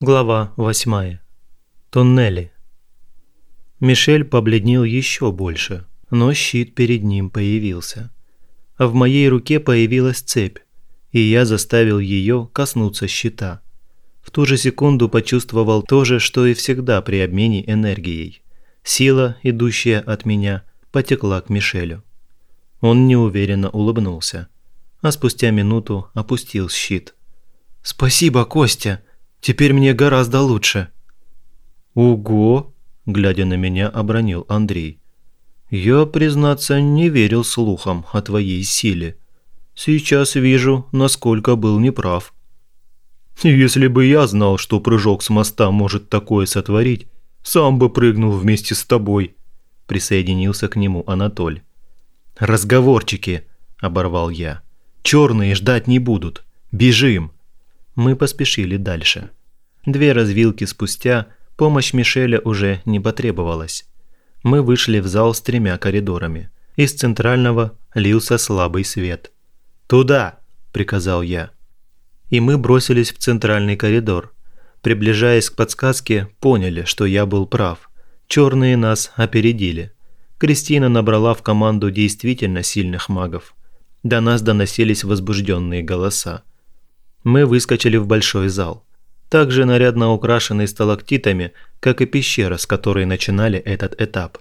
Глава 8. Туннели. Мишель побледнел еще больше, но щит перед ним появился. А в моей руке появилась цепь, и я заставил ее коснуться щита. В ту же секунду почувствовал то же, что и всегда при обмене энергией. Сила, идущая от меня, потекла к Мишелю. Он неуверенно улыбнулся, а спустя минуту опустил щит. «Спасибо, Костя!» Теперь мне гораздо лучше». «Ого!» – глядя на меня, обронил Андрей. «Я, признаться, не верил слухам о твоей силе. Сейчас вижу, насколько был неправ». «Если бы я знал, что прыжок с моста может такое сотворить, сам бы прыгнул вместе с тобой», – присоединился к нему Анатоль. «Разговорчики!» – оборвал я. «Черные ждать не будут. Бежим!» Мы поспешили дальше. Две развилки спустя помощь Мишеля уже не потребовалась. Мы вышли в зал с тремя коридорами. Из центрального лился слабый свет. «Туда!» – приказал я. И мы бросились в центральный коридор. Приближаясь к подсказке, поняли, что я был прав. Черные нас опередили. Кристина набрала в команду действительно сильных магов. До нас доносились возбужденные голоса мы выскочили в большой зал, также нарядно украшенный сталактитами, как и пещера, с которой начинали этот этап.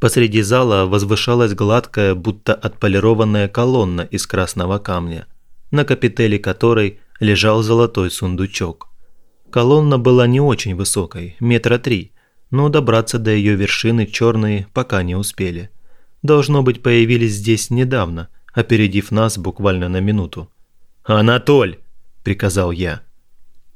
Посреди зала возвышалась гладкая, будто отполированная колонна из красного камня, на капители которой лежал золотой сундучок. Колонна была не очень высокой, метра три, но добраться до ее вершины черные пока не успели. Должно быть, появились здесь недавно, опередив нас буквально на минуту. «Анатоль!» Приказал я.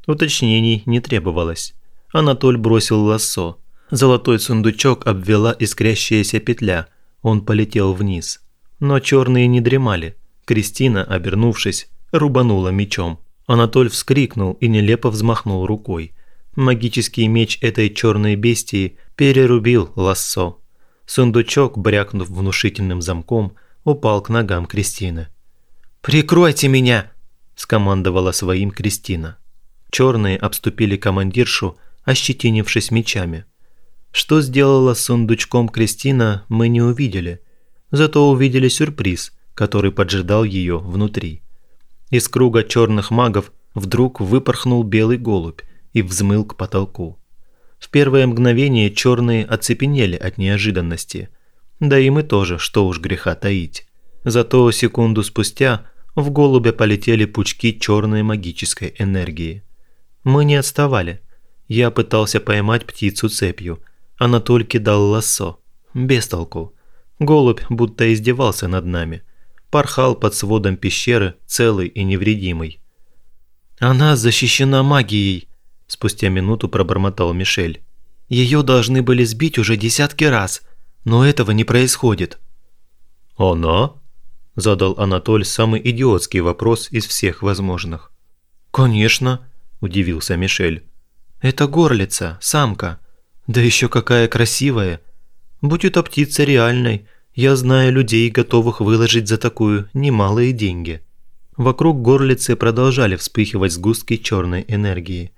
Уточнений не требовалось. Анатоль бросил лассо. Золотой сундучок обвела искрящаяся петля. Он полетел вниз. Но черные не дремали. Кристина, обернувшись, рубанула мечом. Анатоль вскрикнул и нелепо взмахнул рукой. Магический меч этой черной бестии перерубил лассо. Сундучок, брякнув внушительным замком, упал к ногам Кристины. «Прикройте меня!» – скомандовала своим Кристина. Черные обступили командиршу, ощетинившись мечами. Что сделала с сундучком Кристина, мы не увидели. Зато увидели сюрприз, который поджидал ее внутри. Из круга черных магов вдруг выпорхнул белый голубь и взмыл к потолку. В первое мгновение черные оцепенели от неожиданности. Да и мы тоже, что уж греха таить. Зато секунду спустя в голубя полетели пучки черной магической энергии. Мы не отставали. Я пытался поймать птицу цепью. Анатоль кидал лассо. Без толку. Голубь будто издевался над нами. Порхал под сводом пещеры, целый и невредимый. «Она защищена магией», – спустя минуту пробормотал Мишель. «Ее должны были сбить уже десятки раз, но этого не происходит». «Она?» – задал Анатоль самый идиотский вопрос из всех возможных. «Конечно», – удивился Мишель. «Это горлица, самка. Да еще какая красивая. Будь это птица реальной, я знаю людей, готовых выложить за такую немалые деньги». Вокруг горлицы продолжали вспыхивать сгустки черной энергии.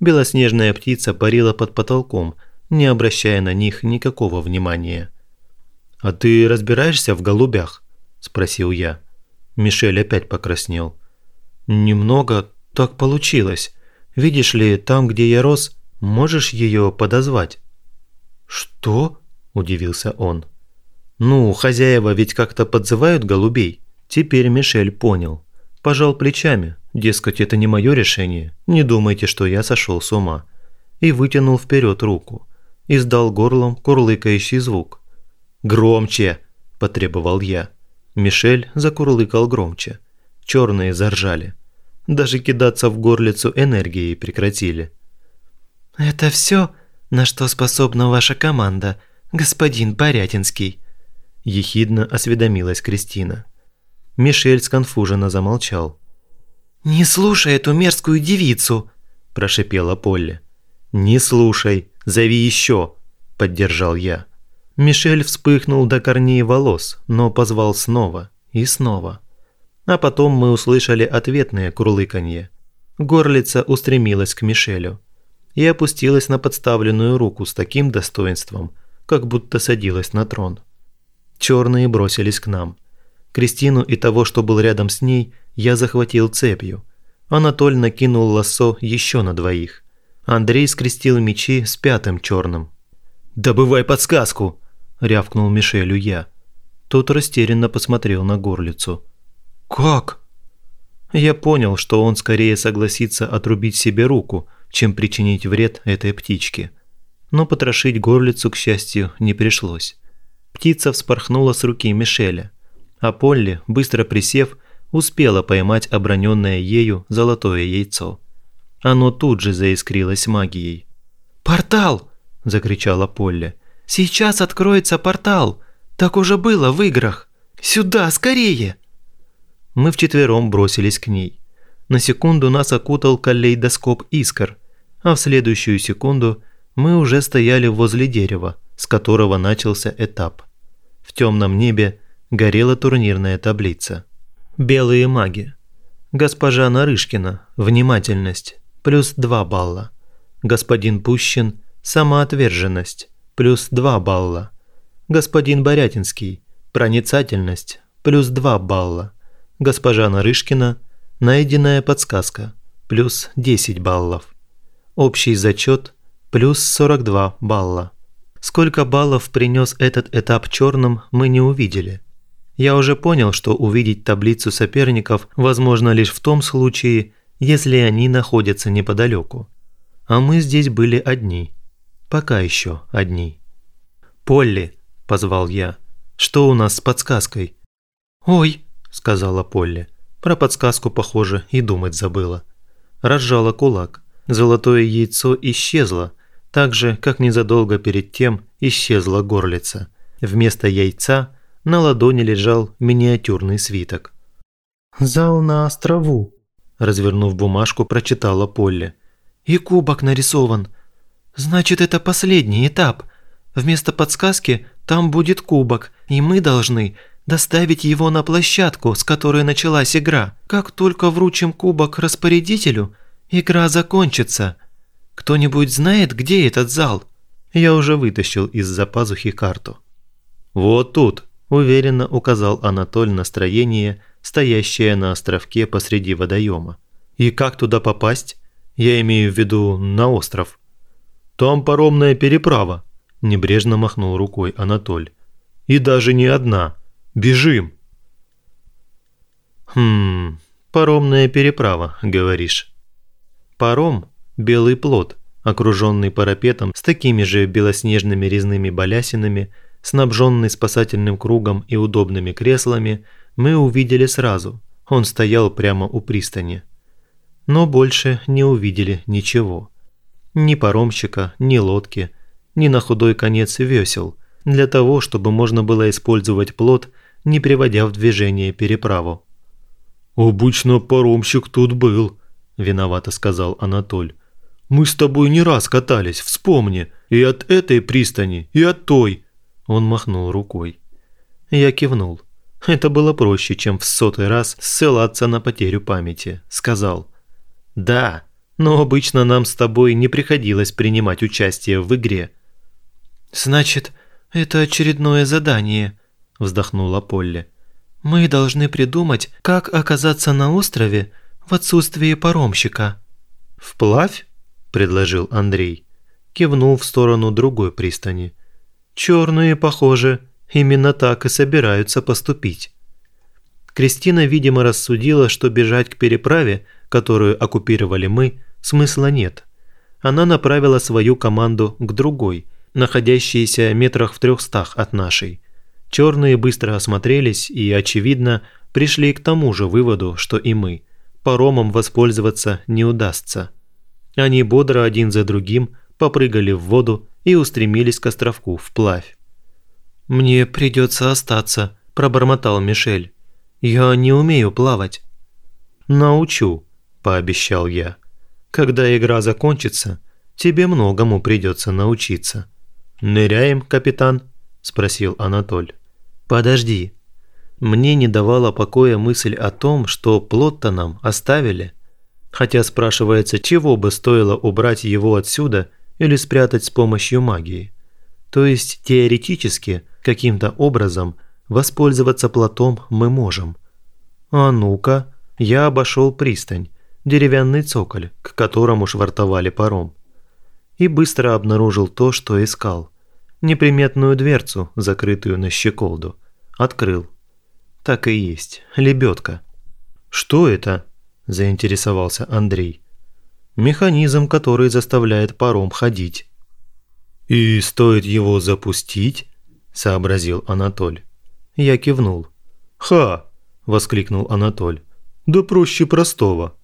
Белоснежная птица парила под потолком, не обращая на них никакого внимания. «А ты разбираешься в голубях?» – спросил я. Мишель опять покраснел. «Немного так получилось. Видишь ли, там, где я рос, можешь ее подозвать?» «Что?» – удивился он. «Ну, хозяева ведь как-то подзывают голубей». Теперь Мишель понял. Пожал плечами. Дескать, это не мое решение. Не думайте, что я сошел с ума. И вытянул вперед руку. Издал горлом курлыкающий звук. «Громче!» – потребовал я. Мишель закурлыкал громче. Черные заржали. Даже кидаться в горлицу энергией прекратили. «Это все, на что способна ваша команда, господин Порятинский?» Ехидно осведомилась Кристина. Мишель сконфуженно замолчал. «Не слушай эту мерзкую девицу!» – прошипела Полли. «Не слушай, зови еще!» – поддержал я. Мишель вспыхнул до корней волос, но позвал снова и снова. А потом мы услышали ответное курлыканье. Горлица устремилась к Мишелю. и опустилась на подставленную руку с таким достоинством, как будто садилась на трон. Черные бросились к нам. Кристину и того, что был рядом с ней, я захватил цепью. Анатоль накинул лассо еще на двоих. Андрей скрестил мечи с пятым черным. «Добывай подсказку!» – рявкнул Мишелю я. Тот растерянно посмотрел на горлицу. «Как?» Я понял, что он скорее согласится отрубить себе руку, чем причинить вред этой птичке. Но потрошить горлицу, к счастью, не пришлось. Птица вспорхнула с руки Мишеля, а Полли, быстро присев, успела поймать оброненное ею золотое яйцо. Оно тут же заискрилось магией. «Портал!» – закричала Полли. «Сейчас откроется портал! Так уже было в играх! Сюда, скорее!» Мы вчетвером бросились к ней. На секунду нас окутал калейдоскоп искр, а в следующую секунду мы уже стояли возле дерева, с которого начался этап. В темном небе горела турнирная таблица. Белые маги. Госпожа Нарышкина, внимательность, плюс 2 балла. Господин Пущин, самоотверженность, плюс 2 балла. Господин Борятинский, проницательность, плюс 2 балла. Госпожа Нарышкина, найденная подсказка, плюс 10 баллов. Общий зачет, плюс 42 балла. Сколько баллов принес этот этап черным, мы не увидели – я уже понял, что увидеть таблицу соперников возможно лишь в том случае, если они находятся неподалеку. А мы здесь были одни. Пока еще одни. «Полли!» – позвал я. «Что у нас с подсказкой?» «Ой!» – сказала Полли. Про подсказку, похоже, и думать забыла. Разжала кулак. Золотое яйцо исчезло, так же, как незадолго перед тем исчезла горлица. Вместо яйца – на ладони лежал миниатюрный свиток. «Зал на острову», – развернув бумажку, прочитала Полли. «И кубок нарисован. Значит, это последний этап. Вместо подсказки там будет кубок, и мы должны доставить его на площадку, с которой началась игра. Как только вручим кубок распорядителю, игра закончится. Кто-нибудь знает, где этот зал?» Я уже вытащил из-за пазухи карту. «Вот тут», уверенно указал Анатоль настроение, стоящее на островке посреди водоема. «И как туда попасть? Я имею в виду на остров». «Там паромная переправа», – небрежно махнул рукой Анатоль. «И даже не одна. Бежим!» «Хм, паромная переправа, говоришь?» Паром – белый плод, окруженный парапетом с такими же белоснежными резными балясинами – снабженный спасательным кругом и удобными креслами, мы увидели сразу. Он стоял прямо у пристани. Но больше не увидели ничего. Ни паромщика, ни лодки, ни на худой конец весел, для того, чтобы можно было использовать плот, не приводя в движение переправу. «Обычно паромщик тут был», – виновато сказал Анатоль. «Мы с тобой не раз катались, вспомни, и от этой пристани, и от той. Он махнул рукой. Я кивнул. Это было проще, чем в сотый раз ссылаться на потерю памяти. Сказал. «Да, но обычно нам с тобой не приходилось принимать участие в игре». «Значит, это очередное задание», – вздохнула Полли. «Мы должны придумать, как оказаться на острове в отсутствии паромщика». «Вплавь?» – предложил Андрей. Кивнул в сторону другой пристани – Черные, похоже, именно так и собираются поступить. Кристина, видимо, рассудила, что бежать к переправе, которую оккупировали мы, смысла нет. Она направила свою команду к другой, находящейся метрах в трехстах от нашей. Черные быстро осмотрелись и, очевидно, пришли к тому же выводу, что и мы. Паромом воспользоваться не удастся. Они бодро один за другим попрыгали в воду и устремились к островку вплавь. «Мне придется остаться», – пробормотал Мишель. «Я не умею плавать». «Научу», – пообещал я. «Когда игра закончится, тебе многому придется научиться». «Ныряем, капитан?» – спросил Анатоль. «Подожди». Мне не давала покоя мысль о том, что плод-то нам оставили. Хотя спрашивается, чего бы стоило убрать его отсюда или спрятать с помощью магии. То есть теоретически, каким-то образом, воспользоваться плотом мы можем. А ну-ка, я обошел пристань, деревянный цоколь, к которому швартовали паром. И быстро обнаружил то, что искал. Неприметную дверцу, закрытую на щеколду. Открыл. Так и есть, лебедка. «Что это?» – заинтересовался Андрей. «Механизм, который заставляет паром ходить». «И стоит его запустить?» – сообразил Анатоль. Я кивнул. «Ха!» – воскликнул Анатоль. «Да проще простого».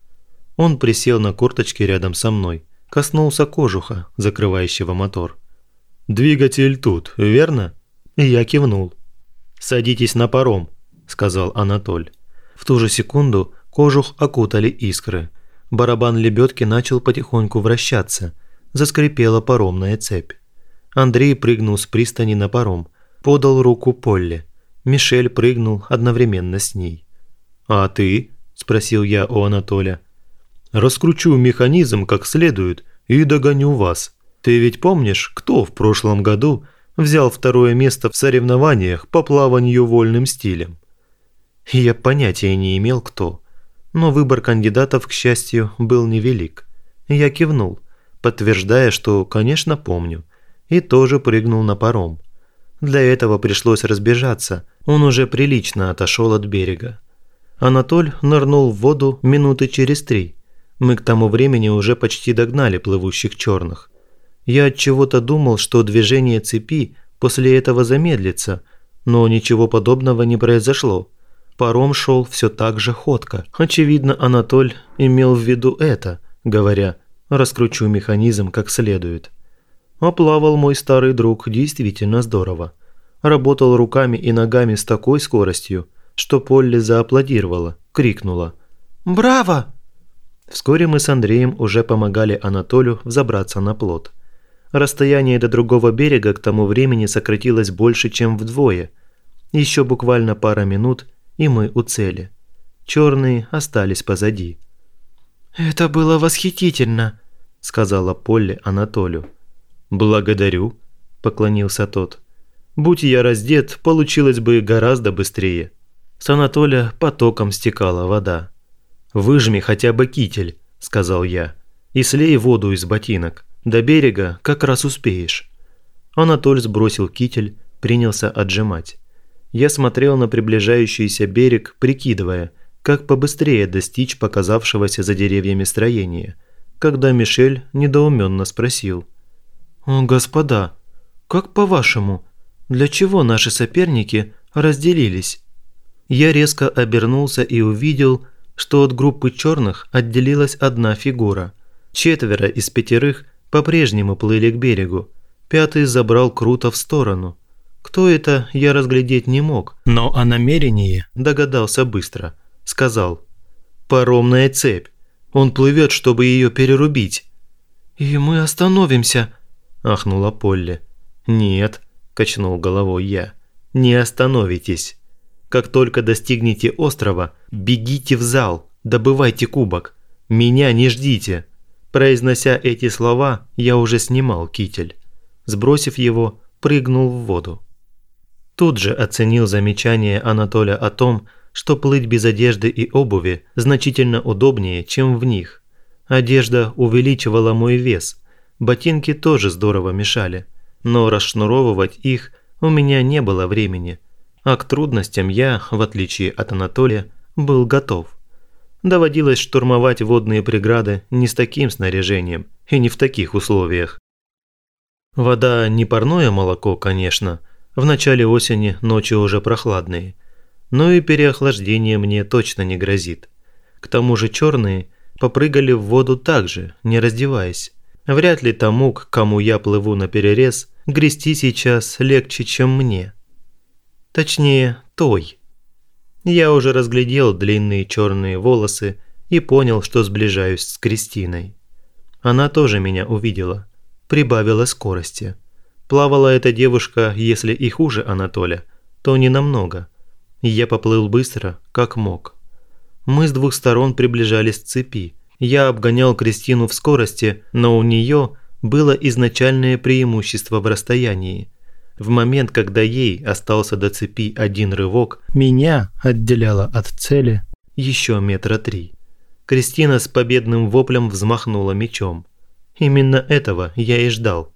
Он присел на корточки рядом со мной, коснулся кожуха, закрывающего мотор. «Двигатель тут, верно?» Я кивнул. «Садитесь на паром», – сказал Анатоль. В ту же секунду кожух окутали искры. Барабан лебедки начал потихоньку вращаться. Заскрипела паромная цепь. Андрей прыгнул с пристани на паром, подал руку Полли. Мишель прыгнул одновременно с ней. «А ты?» – спросил я у Анатоля. «Раскручу механизм как следует и догоню вас. Ты ведь помнишь, кто в прошлом году взял второе место в соревнованиях по плаванию вольным стилем?» Я понятия не имел, кто. Но выбор кандидатов, к счастью, был невелик. Я кивнул, подтверждая, что, конечно, помню, и тоже прыгнул на паром. Для этого пришлось разбежаться, он уже прилично отошел от берега. Анатоль нырнул в воду минуты через три. Мы к тому времени уже почти догнали плывущих черных. Я от чего-то думал, что движение цепи после этого замедлится, но ничего подобного не произошло. Паром шел все так же ходко. Очевидно, Анатоль имел в виду это, говоря «раскручу механизм как следует». А плавал мой старый друг действительно здорово. Работал руками и ногами с такой скоростью, что Полли зааплодировала, крикнула «Браво!». Вскоре мы с Андреем уже помогали Анатолию взобраться на плот. Расстояние до другого берега к тому времени сократилось больше, чем вдвое. Еще буквально пара минут, и мы у цели. Черные остались позади. «Это было восхитительно», – сказала Полли Анатолию. «Благодарю», – поклонился тот. «Будь я раздет, получилось бы гораздо быстрее». С Анатолия потоком стекала вода. «Выжми хотя бы китель», – сказал я, – «и слей воду из ботинок. До берега как раз успеешь». Анатоль сбросил китель, принялся отжимать. Я смотрел на приближающийся берег, прикидывая, как побыстрее достичь показавшегося за деревьями строения, когда Мишель недоуменно спросил. «Господа, как по-вашему, для чего наши соперники разделились?» Я резко обернулся и увидел, что от группы черных отделилась одна фигура. Четверо из пятерых по-прежнему плыли к берегу, пятый забрал круто в сторону – кто это, я разглядеть не мог, но о намерении догадался быстро. Сказал «Паромная цепь. Он плывет, чтобы ее перерубить». «И мы остановимся», – ахнула Полли. «Нет», – качнул головой я, – «не остановитесь. Как только достигнете острова, бегите в зал, добывайте кубок. Меня не ждите». Произнося эти слова, я уже снимал китель. Сбросив его, прыгнул в воду. Тут же оценил замечание Анатолия о том, что плыть без одежды и обуви значительно удобнее, чем в них. Одежда увеличивала мой вес, ботинки тоже здорово мешали, но расшнуровывать их у меня не было времени, а к трудностям я, в отличие от Анатолия, был готов. Доводилось штурмовать водные преграды не с таким снаряжением и не в таких условиях. Вода не парное молоко, конечно, в начале осени ночи уже прохладные. Но и переохлаждение мне точно не грозит. К тому же черные попрыгали в воду также, не раздеваясь. Вряд ли тому, к кому я плыву на перерез, грести сейчас легче, чем мне. Точнее, той. Я уже разглядел длинные черные волосы и понял, что сближаюсь с Кристиной. Она тоже меня увидела, прибавила скорости. Плавала эта девушка, если и хуже Анатоля, то не намного. Я поплыл быстро, как мог. Мы с двух сторон приближались к цепи, Я обгонял Кристину в скорости, но у нее было изначальное преимущество в расстоянии. В момент, когда ей остался до цепи один рывок, меня отделяло от цели еще метра три. Кристина с победным воплем взмахнула мечом. Именно этого я и ждал.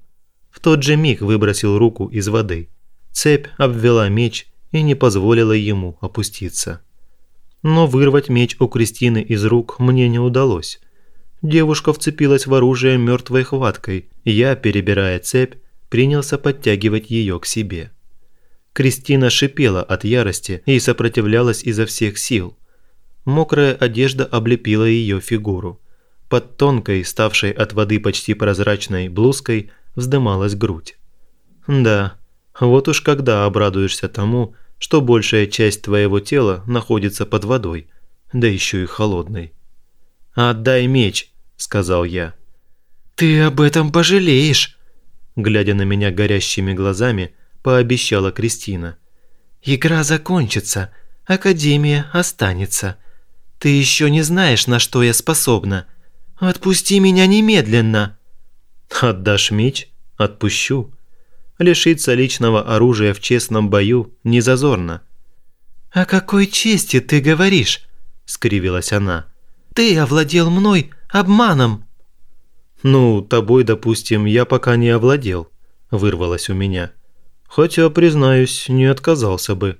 В тот же миг выбросил руку из воды. Цепь обвела меч и не позволила ему опуститься. Но вырвать меч у Кристины из рук мне не удалось. Девушка вцепилась в оружие мертвой хваткой, я, перебирая цепь, принялся подтягивать ее к себе. Кристина шипела от ярости и сопротивлялась изо всех сил. Мокрая одежда облепила ее фигуру. Под тонкой, ставшей от воды почти прозрачной блузкой, вздымалась грудь. Да, вот уж когда обрадуешься тому, что большая часть твоего тела находится под водой, да еще и холодной. «Отдай меч», – сказал я. «Ты об этом пожалеешь», – глядя на меня горящими глазами, пообещала Кристина. «Игра закончится, Академия останется. Ты еще не знаешь, на что я способна. Отпусти меня немедленно!» «Отдашь меч? Отпущу. Лишиться личного оружия в честном бою не зазорно». «О какой чести ты говоришь?» – скривилась она. «Ты овладел мной обманом!» «Ну, тобой, допустим, я пока не овладел», – вырвалось у меня. «Хотя, признаюсь, не отказался бы».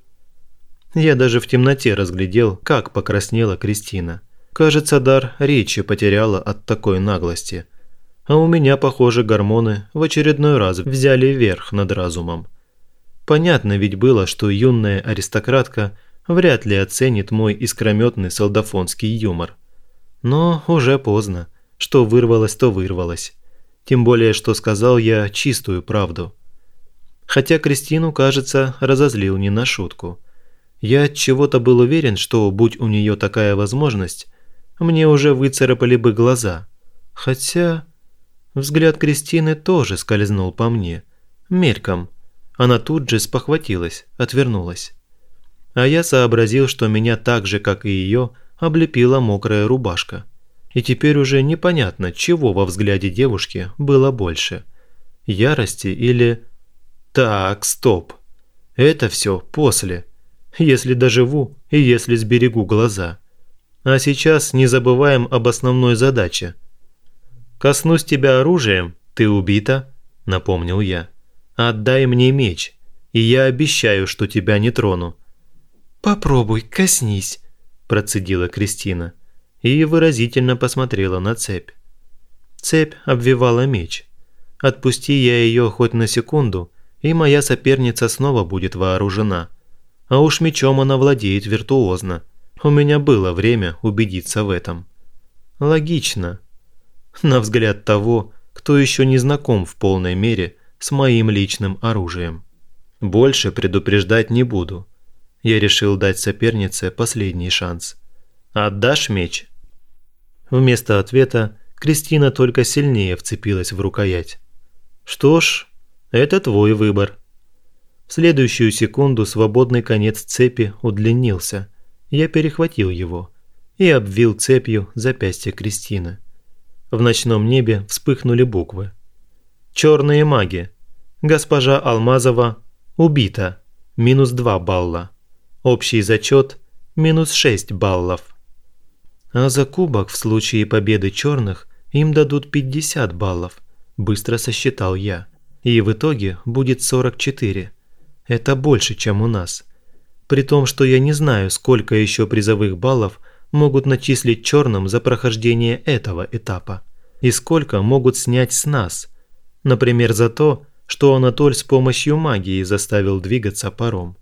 Я даже в темноте разглядел, как покраснела Кристина. Кажется, дар речи потеряла от такой наглости. А у меня, похоже, гормоны в очередной раз взяли верх над разумом. Понятно ведь было, что юная аристократка вряд ли оценит мой искрометный солдафонский юмор. Но уже поздно. Что вырвалось, то вырвалось. Тем более, что сказал я чистую правду. Хотя Кристину, кажется, разозлил не на шутку. Я от чего-то был уверен, что, будь у нее такая возможность, мне уже выцарапали бы глаза. Хотя... Взгляд Кристины тоже скользнул по мне. Мельком. Она тут же спохватилась, отвернулась. А я сообразил, что меня так же, как и ее, облепила мокрая рубашка. И теперь уже непонятно, чего во взгляде девушки было больше. Ярости или... Так, стоп. Это все после. Если доживу и если сберегу глаза. А сейчас не забываем об основной задаче. «Коснусь тебя оружием, ты убита», – напомнил я. «Отдай мне меч, и я обещаю, что тебя не трону». «Попробуй, коснись», – процедила Кристина и выразительно посмотрела на цепь. Цепь обвивала меч. Отпусти я ее хоть на секунду, и моя соперница снова будет вооружена. А уж мечом она владеет виртуозно. У меня было время убедиться в этом. Логично. На взгляд того, кто еще не знаком в полной мере с моим личным оружием. Больше предупреждать не буду. Я решил дать сопернице последний шанс. «Отдашь меч?» Вместо ответа Кристина только сильнее вцепилась в рукоять. «Что ж, это твой выбор». В следующую секунду свободный конец цепи удлинился. Я перехватил его и обвил цепью запястье Кристины. В ночном небе вспыхнули буквы. «Черные маги. Госпожа Алмазова убита. Минус 2 балла. Общий зачет – минус 6 баллов». А за кубок в случае победы черных им дадут 50 баллов, быстро сосчитал я. И в итоге будет 44. Это больше, чем у нас. При том, что я не знаю, сколько еще призовых баллов могут начислить черным за прохождение этого этапа. И сколько могут снять с нас. Например, за то, что Анатоль с помощью магии заставил двигаться паром.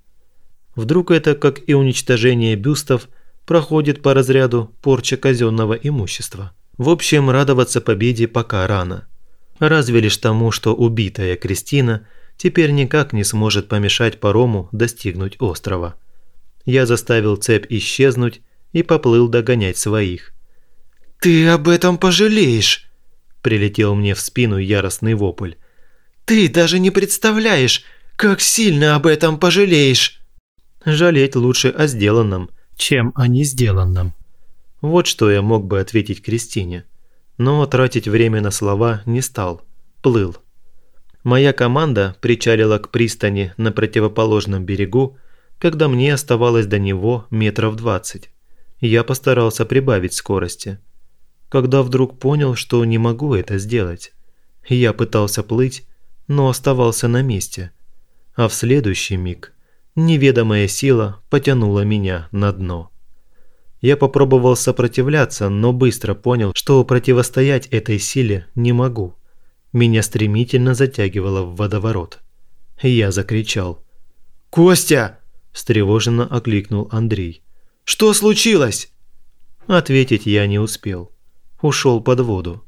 Вдруг это, как и уничтожение бюстов, проходит по разряду порча казенного имущества. В общем, радоваться победе пока рано. Разве лишь тому, что убитая Кристина теперь никак не сможет помешать парому достигнуть острова. Я заставил цепь исчезнуть и поплыл догонять своих. «Ты об этом пожалеешь!» – прилетел мне в спину яростный вопль. «Ты даже не представляешь, как сильно об этом пожалеешь!» Жалеть лучше о сделанном, чем о не сделанном. Вот что я мог бы ответить Кристине. Но тратить время на слова не стал. Плыл. Моя команда причалила к пристани на противоположном берегу, когда мне оставалось до него метров двадцать. Я постарался прибавить скорости. Когда вдруг понял, что не могу это сделать. Я пытался плыть, но оставался на месте. А в следующий миг неведомая сила потянула меня на дно. Я попробовал сопротивляться, но быстро понял, что противостоять этой силе не могу. Меня стремительно затягивало в водоворот. Я закричал. «Костя!» – встревоженно окликнул Андрей. «Что случилось?» Ответить я не успел. Ушел под воду.